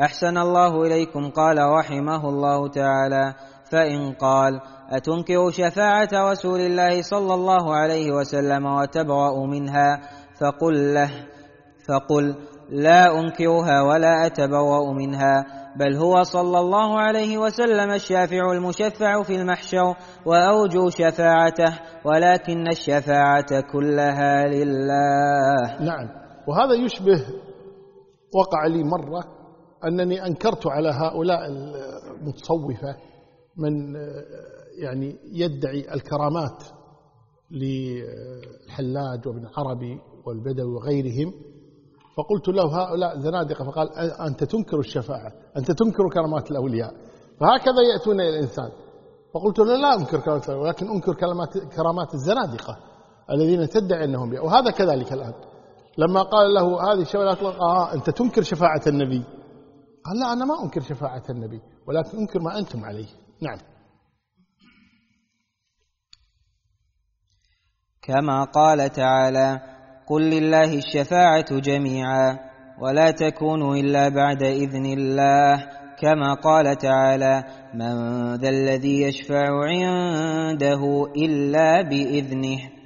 أحسن الله إليكم قال رحمه الله تعالى. فإن قال أتنكر شفاعة رسول الله صلى الله عليه وسلم وتبرأ منها؟ فقل له فقل لا أنكرها ولا أتبرأ منها بل هو صلى الله عليه وسلم الشافع المشفع في المحشر وأرجو شفاعته ولكن الشفاعة كلها لله. نعم. وهذا يشبه وقع لي مرة أنني أنكرت على هؤلاء المتصوفة من يعني يدعي الكرامات للحلاج وابن عربي والبدوي وغيرهم. فقلت له هؤلاء زنادقة فقال أنت تنكر الشفاعة أنت تنكر كرامات الأولياء فهكذا يأتون إلى الإنسان. فقلت له لا أنكر كرامات ولكن أنكر كرامات, كرامات الزنادقة الذين تدعي أنهم بها وهذا كذلك الآن. لما قال له هذه الشفاعة آه أنت تنكر شفاعة النبي. قال لا أنا ما أنكر شفاعة النبي ولكن أنكر ما أنتم عليه. نعم. كما قال تعالى قل لله الشفاعة جميعا ولا تكون إلا بعد إذن الله. كما قال تعالى من ذا الذي يشفع عنده إلا بإذنه.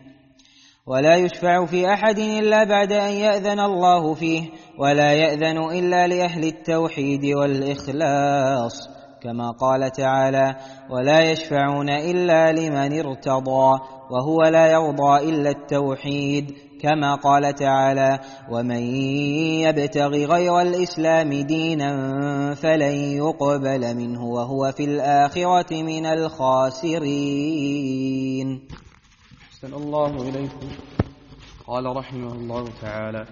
ولا يشفع في أحد إلا بعد أن يأذن الله فيه ولا يأذن إلا لأهل التوحيد والإخلاص كما قال تعالى ولا يشفعون إلا لمن ارتضى وهو لا يرضى إلا التوحيد كما قال تعالى ومن يبتغ غير الإسلام دينا فلن يقبل منه وهو في الآخرة من الخاسرين. أحسن الله إليكم. قال رحمه الله تعالى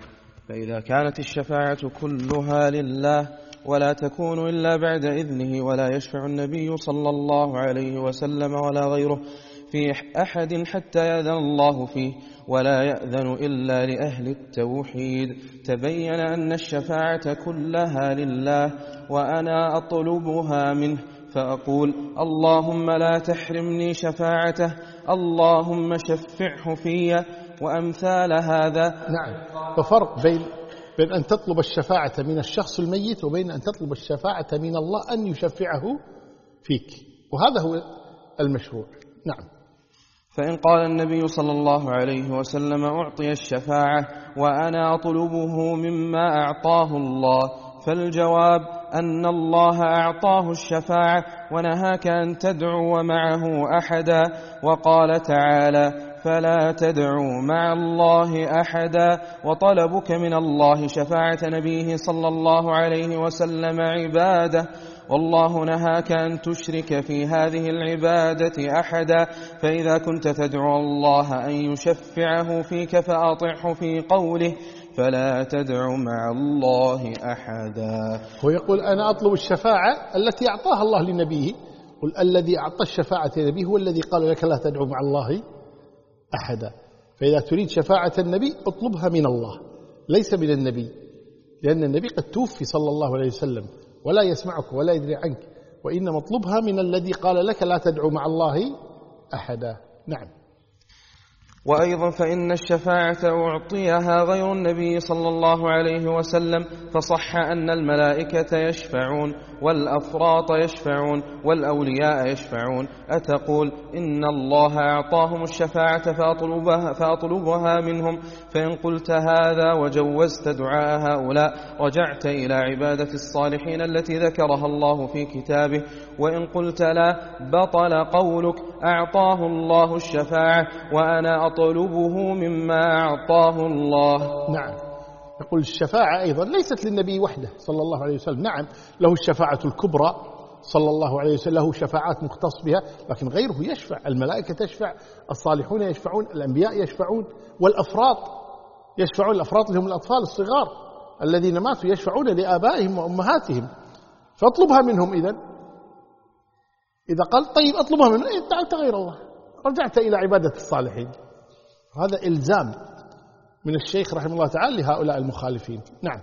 فإذا كانت الشفاعة كلها لله ولا تكون إلا بعد إذنه ولا يشفع النبي صلى الله عليه وسلم ولا غيره في أحد حتى يأذن الله فيه ولا يأذن إلا لأهل التوحيد. تبين أن الشفاعة كلها لله وأنا أطلبها منه فأقول اللهم لا تحرمني شفاعته اللهم شفعه في وأمثال هذا. نعم. ففرق بين بين أن تطلب الشفاعة من الشخص الميت وبين أن تطلب الشفاعة من الله أن يشفعه فيك. وهذا هو المشروع. نعم. فإن قال النبي صلى الله عليه وسلم أعطي الشفاعة وأنا أطلبه مما أعطاه الله فالجواب أن الله أعطاه الشفاعة ونهاك أن تدعو معه أحدا. وقال تعالى فلا تدعوا مع الله أحدا. وطلبك من الله شفاعة نبيه صلى الله عليه وسلم عبادة. والله نهاك أن تشرك في هذه العبادة أحدا. فإذا كنت تدعو الله أن يشفعه فيك فأطعه في قوله فلا تدع مع الله أحدا. هو يقول أنا أطلب الشفاعة التي أعطاها الله لنبيه. قل الذي أعطى الشفاعة لنبيه هو الذي قال لك لا تدعو مع الله أحدا. فإذا تريد شفاعة النبي اطلبها من الله ليس من النبي. لأن النبي قد توفي صلى الله عليه وسلم ولا يسمعك ولا يدري عنك وإنما اطلبها من الذي قال لك لا تدعو مع الله أحدا. نعم. وأيضا فإن الشفاعة أعطيها غير النبي صلى الله عليه وسلم فصح أن الملائكة يشفعون والأفراط يشفعون والأولياء يشفعون. أتقول إن الله أعطاهم الشفاعة فأطلبها, فأطلبها منهم فإن قلت هذا وجوزت دعاء هؤلاء رجعت إلى عبادة الصالحين التي ذكرها الله في كتابه. وإن قلت لا بطل قولك أعطاه الله الشفاعة وأنا أطلبه مما أعطاه الله. نعم. يقول الشفاعة أيضا ليست للنبي وحده صلى الله عليه وسلم. نعم له الشفاعة الكبرى صلى الله عليه وسلم له شفاعات مختص بها لكن غيره يشفع. الملائكة تشفع الصالحون يشفعون الأنبياء يشفعون والأفراط يشفعون. الأفراط اللي هم الأطفال الصغار الذين ماتوا يشفعون لآبائهم وأمهاتهم. فاطلبها منهم إذن. إذا قال طيب أطلبها منه إيه دعوت غير الله. رجعت إلى عبادة الصالحين. هذا إلزام من الشيخ رحمه الله تعالى لهؤلاء المخالفين. نعم.